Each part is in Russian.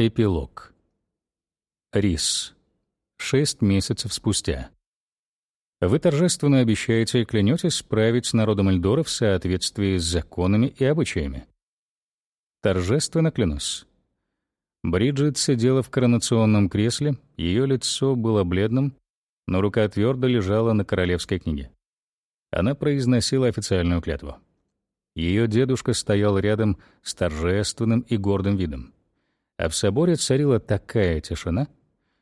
Эпилог. Рис. Шесть месяцев спустя. Вы торжественно обещаете и клянетесь править с народом Эльдора в соответствии с законами и обычаями. Торжественно клянусь. Бриджит сидела в коронационном кресле, ее лицо было бледным, но рука твердо лежала на королевской книге. Она произносила официальную клятву. Ее дедушка стоял рядом с торжественным и гордым видом. А в соборе царила такая тишина,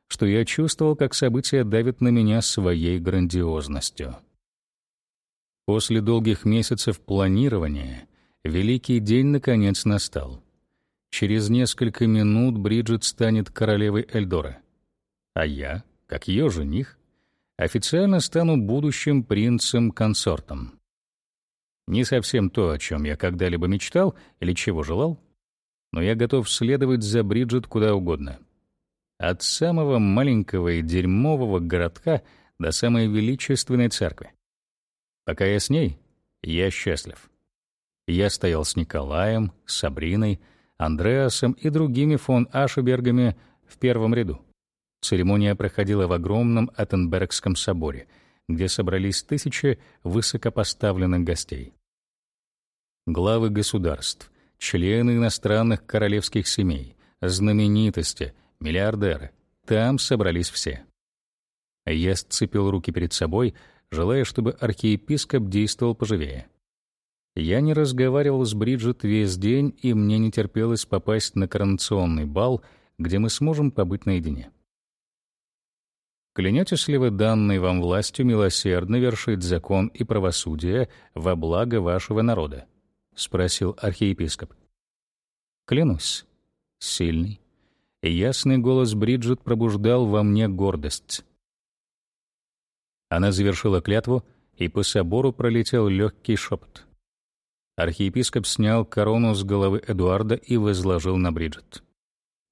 что я чувствовал, как события давят на меня своей грандиозностью. После долгих месяцев планирования великий день наконец настал. Через несколько минут Бриджит станет королевой Эльдора, а я, как ее жених, официально стану будущим принцем-консортом. Не совсем то, о чем я когда-либо мечтал или чего желал, но я готов следовать за Бриджит куда угодно. От самого маленького и дерьмового городка до самой величественной церкви. Пока я с ней, я счастлив. Я стоял с Николаем, Сабриной, Андреасом и другими фон Ашебергами в первом ряду. Церемония проходила в огромном Аттенбергском соборе, где собрались тысячи высокопоставленных гостей. Главы государств, члены иностранных королевских семей, знаменитости — миллиардеры. Там собрались все. Я сцепил руки перед собой, желая, чтобы архиепископ действовал поживее. Я не разговаривал с Бриджит весь день, и мне не терпелось попасть на коронационный бал, где мы сможем побыть наедине. Клянетесь ли вы данной вам властью милосердно вершить закон и правосудие во благо вашего народа? Спросил архиепископ. Клянусь. Сильный, ясный голос Бриджит пробуждал во мне гордость. Она завершила клятву, и по собору пролетел легкий шепот. Архиепископ снял корону с головы Эдуарда и возложил на Бриджит.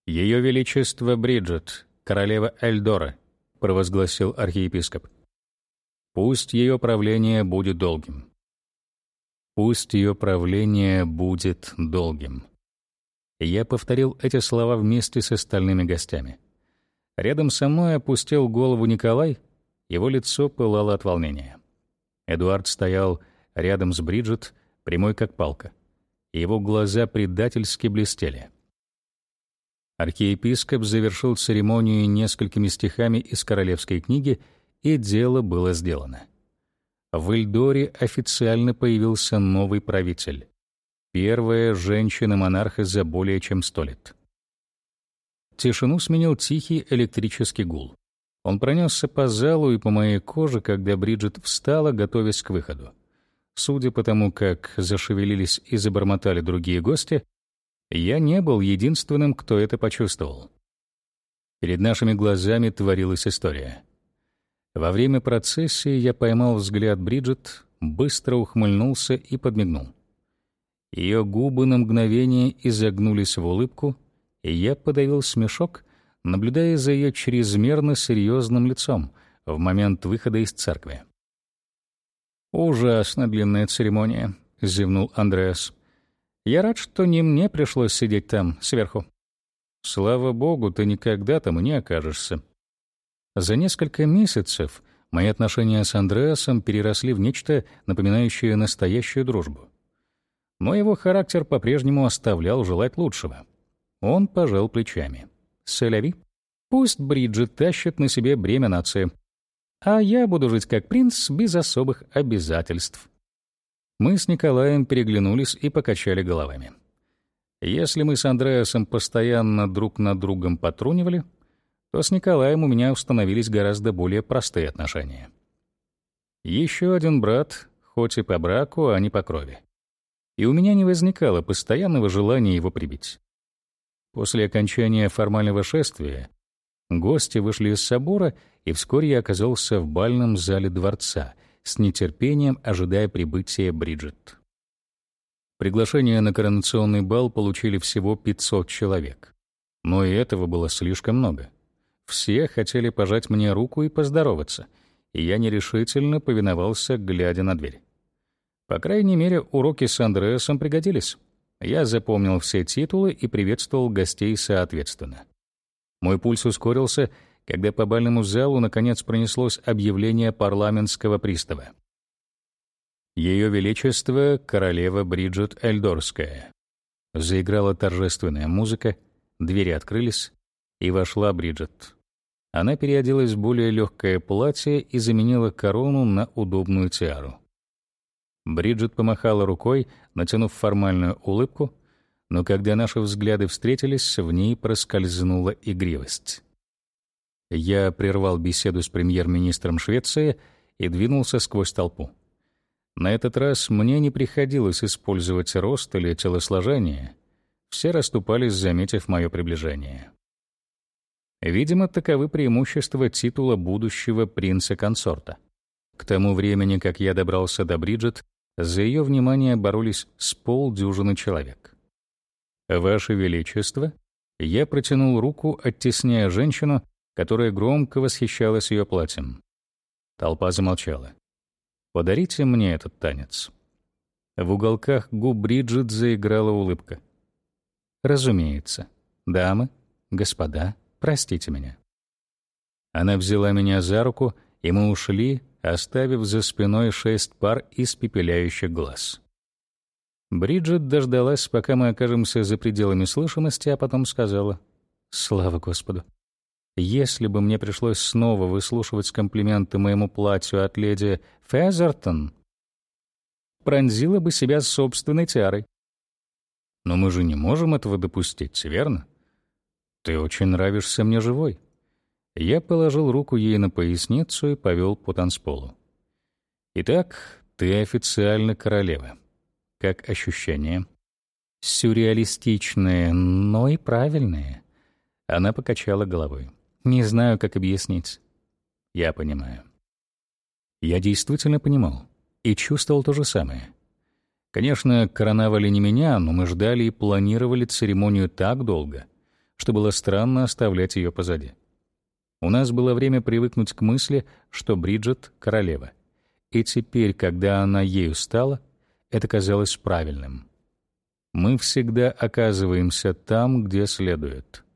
«Ее Величество Бриджит, королева Эльдора», — провозгласил архиепископ. «Пусть ее правление будет долгим». «Пусть ее правление будет долгим». Я повторил эти слова вместе с остальными гостями. Рядом со мной опустил голову Николай, его лицо пылало от волнения. Эдуард стоял рядом с Бриджит, прямой как палка. Его глаза предательски блестели. Архиепископ завершил церемонию несколькими стихами из королевской книги, и дело было сделано. В Эльдоре официально появился новый правитель. Первая женщина-монарха за более чем сто лет. Тишину сменил тихий электрический гул. Он пронесся по залу и по моей коже, когда Бриджит встала, готовясь к выходу. Судя по тому, как зашевелились и забормотали другие гости, я не был единственным, кто это почувствовал. Перед нашими глазами творилась история. Во время процессии я поймал взгляд Бриджит, быстро ухмыльнулся и подмигнул. Ее губы на мгновение изогнулись в улыбку, и я подавил смешок, наблюдая за ее чрезмерно серьезным лицом в момент выхода из церкви. «Ужасно длинная церемония», — зевнул Андреас. «Я рад, что не мне пришлось сидеть там, сверху». «Слава богу, ты никогда там не окажешься». За несколько месяцев мои отношения с Андреасом переросли в нечто, напоминающее настоящую дружбу но его характер по-прежнему оставлял желать лучшего. Он пожал плечами. «Соляви, пусть Бриджит тащит на себе бремя нации, а я буду жить как принц без особых обязательств». Мы с Николаем переглянулись и покачали головами. Если мы с Андреасом постоянно друг над другом потрунивали, то с Николаем у меня установились гораздо более простые отношения. Еще один брат, хоть и по браку, а не по крови и у меня не возникало постоянного желания его прибить. После окончания формального шествия гости вышли из собора, и вскоре я оказался в бальном зале дворца, с нетерпением ожидая прибытия Бриджит. Приглашение на коронационный бал получили всего 500 человек. Но и этого было слишком много. Все хотели пожать мне руку и поздороваться, и я нерешительно повиновался, глядя на дверь. По крайней мере, уроки с Андреасом пригодились. Я запомнил все титулы и приветствовал гостей соответственно. Мой пульс ускорился, когда по бальному залу наконец пронеслось объявление парламентского пристава. Ее Величество — королева Бриджит Эльдорская. Заиграла торжественная музыка, двери открылись, и вошла Бриджит. Она переоделась в более легкое платье и заменила корону на удобную тиару. Бриджит помахала рукой, натянув формальную улыбку, но когда наши взгляды встретились, в ней проскользнула игривость. Я прервал беседу с премьер-министром Швеции и двинулся сквозь толпу. На этот раз мне не приходилось использовать рост или телосложение. Все расступались, заметив мое приближение. Видимо, таковы преимущества титула будущего принца-консорта. К тому времени, как я добрался до Бриджит, за ее внимание боролись с полдюжины человек. «Ваше Величество», я протянул руку, оттесняя женщину, которая громко восхищалась ее платьем. Толпа замолчала. «Подарите мне этот танец». В уголках губ Бриджит заиграла улыбка. «Разумеется. Дамы, господа, простите меня». Она взяла меня за руку, и мы ушли, оставив за спиной шесть пар испепеляющих глаз. Бриджит дождалась, пока мы окажемся за пределами слышимости, а потом сказала «Слава Господу! Если бы мне пришлось снова выслушивать комплименты моему платью от леди Фезертон, пронзила бы себя собственной тиарой. Но мы же не можем этого допустить, верно? Ты очень нравишься мне живой. Я положил руку ей на поясницу и повел по танцполу. Итак, ты официально королева. Как ощущения? Сюрреалистичные, но и правильные. Она покачала головой. Не знаю, как объяснить. Я понимаю. Я действительно понимал и чувствовал то же самое. Конечно, короновали не меня, но мы ждали и планировали церемонию так долго, что было странно оставлять ее позади. У нас было время привыкнуть к мысли, что Бриджит — королева. И теперь, когда она ею стала, это казалось правильным. Мы всегда оказываемся там, где следует.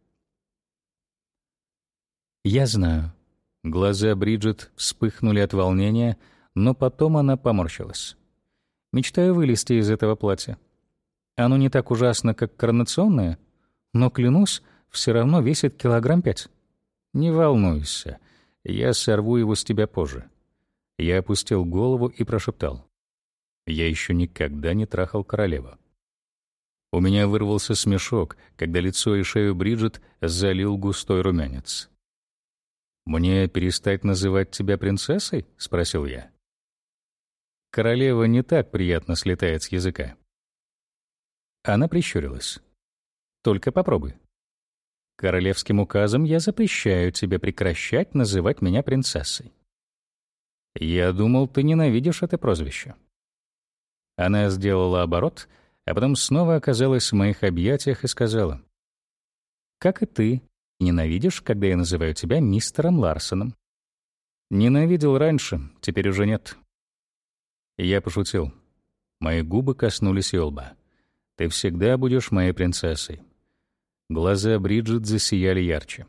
Я знаю. Глаза Бриджит вспыхнули от волнения, но потом она поморщилась. Мечтаю вылезти из этого платья. Оно не так ужасно, как коронационное, но, клянусь, все равно весит килограмм пять. Не волнуйся, я сорву его с тебя позже. Я опустил голову и прошептал. Я еще никогда не трахал королеву. У меня вырвался смешок, когда лицо и шею Бриджит залил густой румянец. «Мне перестать называть тебя принцессой?» — спросил я. Королева не так приятно слетает с языка. Она прищурилась. «Только попробуй. Королевским указом я запрещаю тебе прекращать называть меня принцессой. Я думал, ты ненавидишь это прозвище». Она сделала оборот, а потом снова оказалась в моих объятиях и сказала, «Как и ты, Ненавидишь, когда я называю тебя мистером Ларсоном? Ненавидел раньше, теперь уже нет. Я пошутил. Мои губы коснулись ее лба. Ты всегда будешь моей принцессой. Глаза Бриджит засияли ярче.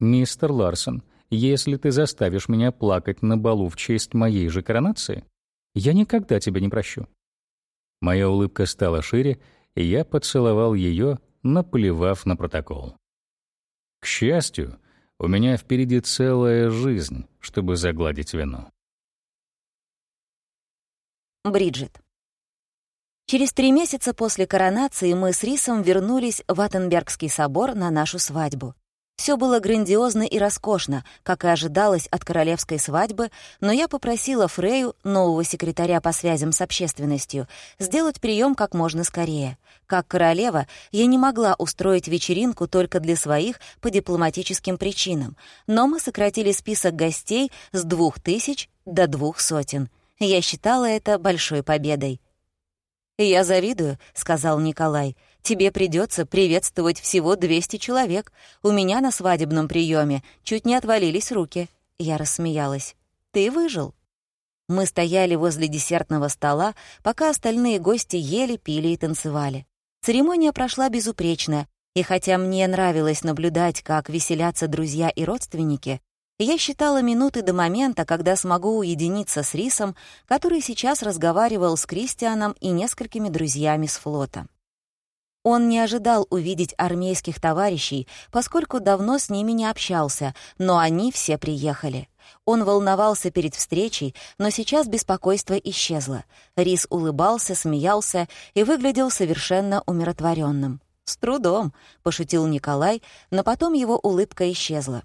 «Мистер Ларсон, если ты заставишь меня плакать на балу в честь моей же коронации, я никогда тебя не прощу». Моя улыбка стала шире, и я поцеловал ее, наплевав на протокол. К счастью, у меня впереди целая жизнь, чтобы загладить вину. Бриджит. Через три месяца после коронации мы с Рисом вернулись в Аттенбергский собор на нашу свадьбу. Все было грандиозно и роскошно, как и ожидалось от королевской свадьбы, но я попросила Фрею, нового секретаря по связям с общественностью, сделать прием как можно скорее. Как королева, я не могла устроить вечеринку только для своих по дипломатическим причинам, но мы сократили список гостей с двух тысяч до двух сотен. Я считала это большой победой. «Я завидую», — сказал Николай. «Тебе придется приветствовать всего 200 человек. У меня на свадебном приеме чуть не отвалились руки». Я рассмеялась. «Ты выжил?» Мы стояли возле десертного стола, пока остальные гости ели, пили и танцевали. Церемония прошла безупречно, и хотя мне нравилось наблюдать, как веселятся друзья и родственники, я считала минуты до момента, когда смогу уединиться с Рисом, который сейчас разговаривал с Кристианом и несколькими друзьями с флота. Он не ожидал увидеть армейских товарищей, поскольку давно с ними не общался, но они все приехали. Он волновался перед встречей, но сейчас беспокойство исчезло. Рис улыбался, смеялся и выглядел совершенно умиротворенным. «С трудом», — пошутил Николай, но потом его улыбка исчезла.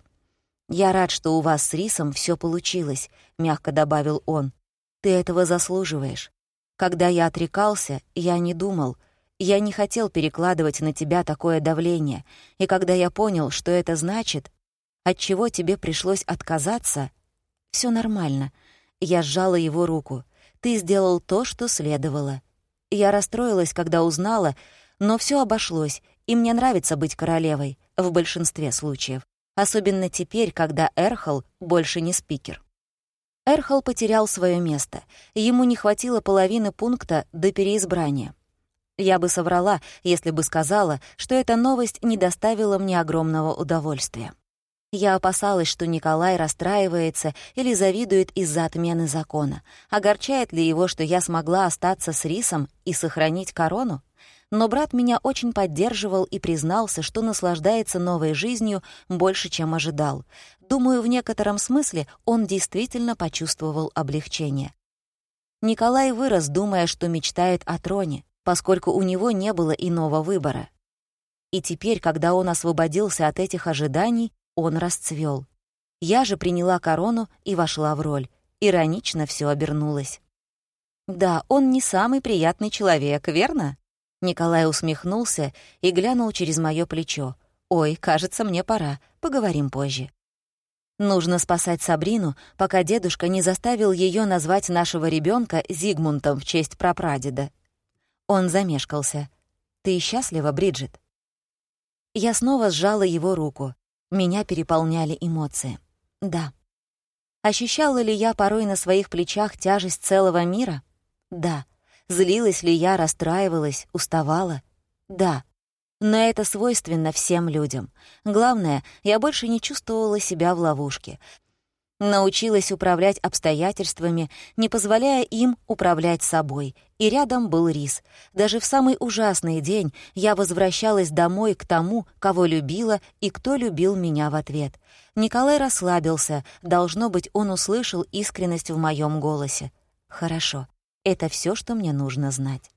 «Я рад, что у вас с Рисом все получилось», — мягко добавил он. «Ты этого заслуживаешь. Когда я отрекался, я не думал. Я не хотел перекладывать на тебя такое давление. И когда я понял, что это значит, от чего тебе пришлось отказаться, все нормально». Я сжала его руку. «Ты сделал то, что следовало». Я расстроилась, когда узнала, но все обошлось, и мне нравится быть королевой, в большинстве случаев. Особенно теперь, когда Эрхол больше не спикер. Эрхол потерял свое место. Ему не хватило половины пункта до переизбрания. Я бы соврала, если бы сказала, что эта новость не доставила мне огромного удовольствия. Я опасалась, что Николай расстраивается или завидует из-за отмены закона. Огорчает ли его, что я смогла остаться с Рисом и сохранить корону? Но брат меня очень поддерживал и признался, что наслаждается новой жизнью больше, чем ожидал. Думаю, в некотором смысле он действительно почувствовал облегчение. Николай вырос, думая, что мечтает о троне, поскольку у него не было иного выбора. И теперь, когда он освободился от этих ожиданий, он расцвел. Я же приняла корону и вошла в роль. Иронично все обернулось. Да, он не самый приятный человек, верно? Николай усмехнулся и глянул через моё плечо. «Ой, кажется, мне пора. Поговорим позже». Нужно спасать Сабрину, пока дедушка не заставил её назвать нашего ребёнка Зигмунтом в честь прапрадеда. Он замешкался. «Ты счастлива, Бриджит?» Я снова сжала его руку. Меня переполняли эмоции. «Да». Ощущала ли я порой на своих плечах тяжесть целого мира? Да. Злилась ли я, расстраивалась, уставала? Да. Но это свойственно всем людям. Главное, я больше не чувствовала себя в ловушке. Научилась управлять обстоятельствами, не позволяя им управлять собой. И рядом был Рис. Даже в самый ужасный день я возвращалась домой к тому, кого любила и кто любил меня в ответ. Николай расслабился. Должно быть, он услышал искренность в моем голосе. «Хорошо. Это все, что мне нужно знать.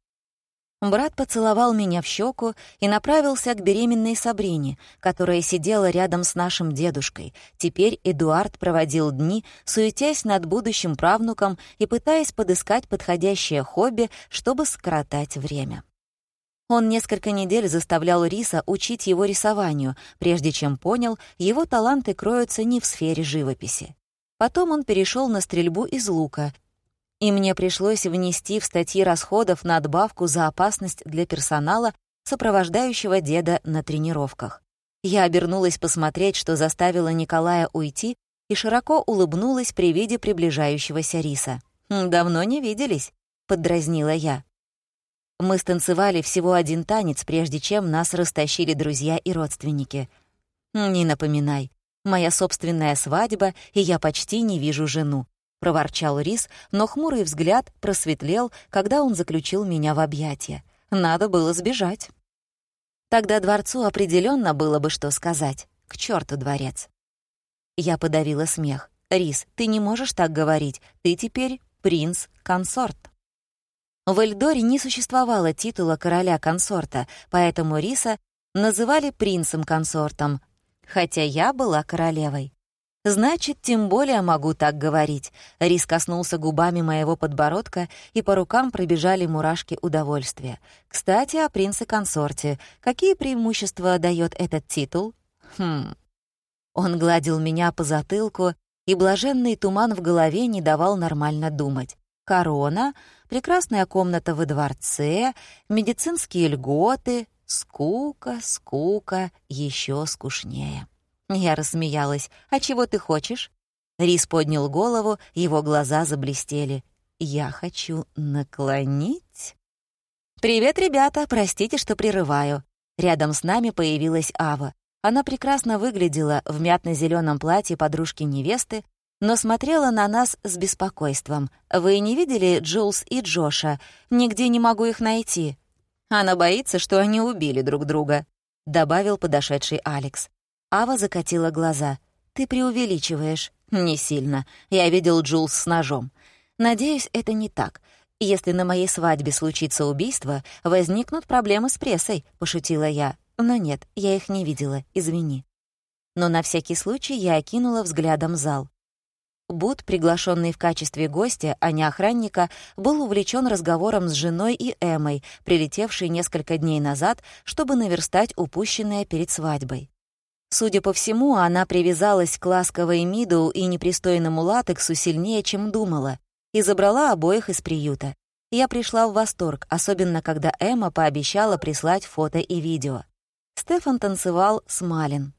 Брат поцеловал меня в щеку и направился к беременной Сабрине, которая сидела рядом с нашим дедушкой. Теперь Эдуард проводил дни, суетясь над будущим правнуком и пытаясь подыскать подходящее хобби, чтобы скоротать время. Он несколько недель заставлял Риса учить его рисованию, прежде чем понял, его таланты кроются не в сфере живописи. Потом он перешел на стрельбу из лука и мне пришлось внести в статьи расходов надбавку за опасность для персонала, сопровождающего деда на тренировках. Я обернулась посмотреть, что заставило Николая уйти, и широко улыбнулась при виде приближающегося риса. «Давно не виделись», — поддразнила я. Мы станцевали всего один танец, прежде чем нас растащили друзья и родственники. «Не напоминай. Моя собственная свадьба, и я почти не вижу жену. — проворчал Рис, но хмурый взгляд просветлел, когда он заключил меня в объятия. Надо было сбежать. Тогда дворцу определенно было бы что сказать. К черту дворец. Я подавила смех. «Рис, ты не можешь так говорить. Ты теперь принц-консорт». В Эльдоре не существовало титула короля-консорта, поэтому Риса называли принцем-консортом, хотя я была королевой. Значит, тем более могу так говорить. Рис коснулся губами моего подбородка, и по рукам пробежали мурашки удовольствия. Кстати, о принце-консорте. Какие преимущества дает этот титул? Хм. Он гладил меня по затылку, и блаженный туман в голове не давал нормально думать. Корона, прекрасная комната во дворце, медицинские льготы, скука, скука, еще скучнее. Я рассмеялась. «А чего ты хочешь?» Рис поднял голову, его глаза заблестели. «Я хочу наклонить?» «Привет, ребята! Простите, что прерываю». Рядом с нами появилась Ава. Она прекрасно выглядела в мятно зеленом платье подружки невесты, но смотрела на нас с беспокойством. «Вы не видели Джулс и Джоша? Нигде не могу их найти». «Она боится, что они убили друг друга», — добавил подошедший Алекс. Ава закатила глаза. «Ты преувеличиваешь». «Не сильно. Я видел Джулс с ножом. Надеюсь, это не так. Если на моей свадьбе случится убийство, возникнут проблемы с прессой», — пошутила я. «Но нет, я их не видела, извини». Но на всякий случай я окинула взглядом зал. Бут, приглашенный в качестве гостя, а не охранника, был увлечен разговором с женой и Эмой, прилетевшей несколько дней назад, чтобы наверстать упущенное перед свадьбой. Судя по всему, она привязалась к ласковой Миду и непристойному латексу сильнее, чем думала, и забрала обоих из приюта. Я пришла в восторг, особенно когда Эмма пообещала прислать фото и видео. Стефан танцевал с Малин.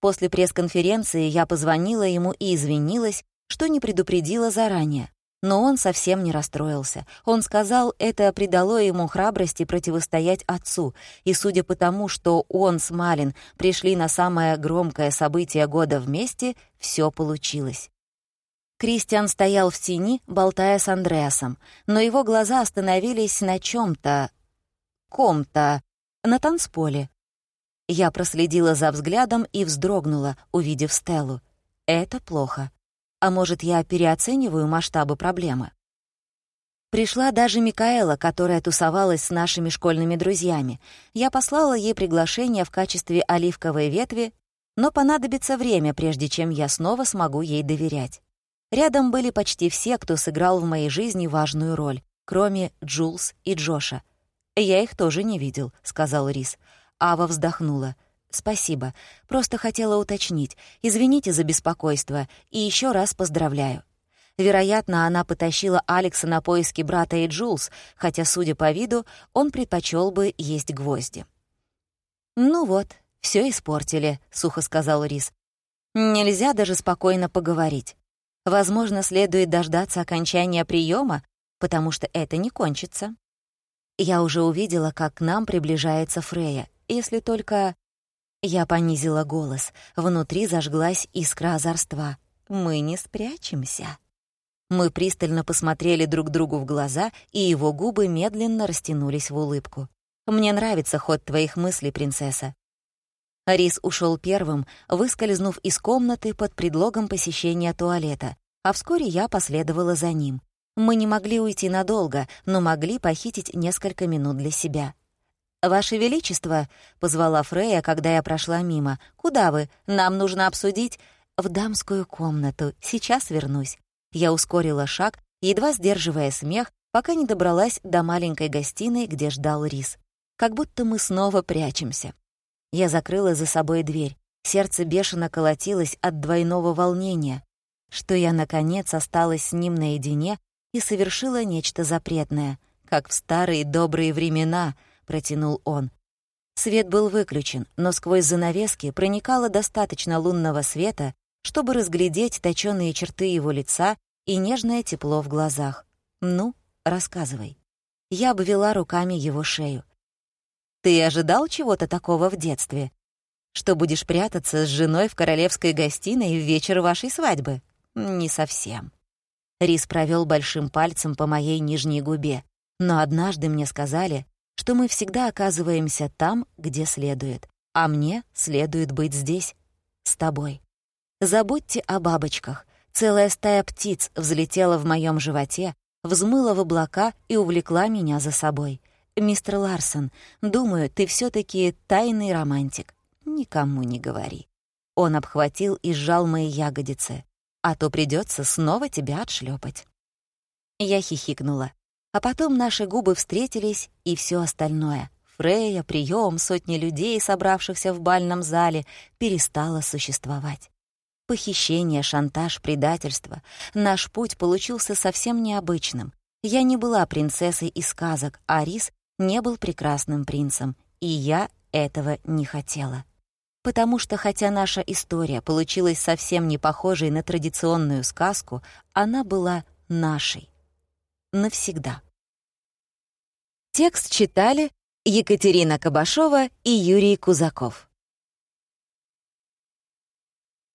После пресс-конференции я позвонила ему и извинилась, что не предупредила заранее. Но он совсем не расстроился. Он сказал, это придало ему храбрости противостоять отцу, и судя по тому, что он с Малин пришли на самое громкое событие года вместе, все получилось. Кристиан стоял в тени, болтая с Андреасом, но его глаза остановились на чем то ком-то, на танцполе. Я проследила за взглядом и вздрогнула, увидев Стеллу. Это плохо. А может, я переоцениваю масштабы проблемы? Пришла даже Микаэла, которая тусовалась с нашими школьными друзьями. Я послала ей приглашение в качестве оливковой ветви, но понадобится время, прежде чем я снова смогу ей доверять. Рядом были почти все, кто сыграл в моей жизни важную роль, кроме Джулс и Джоша. «Я их тоже не видел», — сказал Рис. Ава вздохнула. «Спасибо. Просто хотела уточнить. Извините за беспокойство. И еще раз поздравляю». Вероятно, она потащила Алекса на поиски брата и Джулс, хотя, судя по виду, он предпочел бы есть гвозди. «Ну вот, все испортили», — сухо сказал Рис. «Нельзя даже спокойно поговорить. Возможно, следует дождаться окончания приема, потому что это не кончится». Я уже увидела, как к нам приближается Фрея, если только... Я понизила голос. Внутри зажглась искра озорства. «Мы не спрячемся». Мы пристально посмотрели друг другу в глаза, и его губы медленно растянулись в улыбку. «Мне нравится ход твоих мыслей, принцесса». Рис ушел первым, выскользнув из комнаты под предлогом посещения туалета, а вскоре я последовала за ним. Мы не могли уйти надолго, но могли похитить несколько минут для себя. «Ваше Величество», — позвала Фрея, когда я прошла мимо, — «куда вы? Нам нужно обсудить...» «В дамскую комнату. Сейчас вернусь». Я ускорила шаг, едва сдерживая смех, пока не добралась до маленькой гостиной, где ждал Рис. Как будто мы снова прячемся. Я закрыла за собой дверь. Сердце бешено колотилось от двойного волнения, что я, наконец, осталась с ним наедине и совершила нечто запретное, как в старые добрые времена —— протянул он. Свет был выключен, но сквозь занавески проникало достаточно лунного света, чтобы разглядеть точёные черты его лица и нежное тепло в глазах. «Ну, рассказывай». Я обвела руками его шею. «Ты ожидал чего-то такого в детстве? Что будешь прятаться с женой в королевской гостиной в вечер вашей свадьбы?» «Не совсем». Рис провел большим пальцем по моей нижней губе. Но однажды мне сказали, что мы всегда оказываемся там, где следует, а мне следует быть здесь, с тобой. Забудьте о бабочках. Целая стая птиц взлетела в моем животе, взмыла в облака и увлекла меня за собой. «Мистер Ларсон, думаю, ты все таки тайный романтик. Никому не говори». Он обхватил и сжал мои ягодицы. «А то придется снова тебя отшлепать. Я хихикнула. А потом наши губы встретились, и все остальное — Фрея, прием, сотни людей, собравшихся в бальном зале, перестало существовать. Похищение, шантаж, предательство. Наш путь получился совсем необычным. Я не была принцессой из сказок, а Рис не был прекрасным принцем, и я этого не хотела. потому что хотя наша история получилась совсем не похожей на традиционную сказку, она была нашей. Навсегда. Текст читали Екатерина Кабашова и Юрий Кузаков.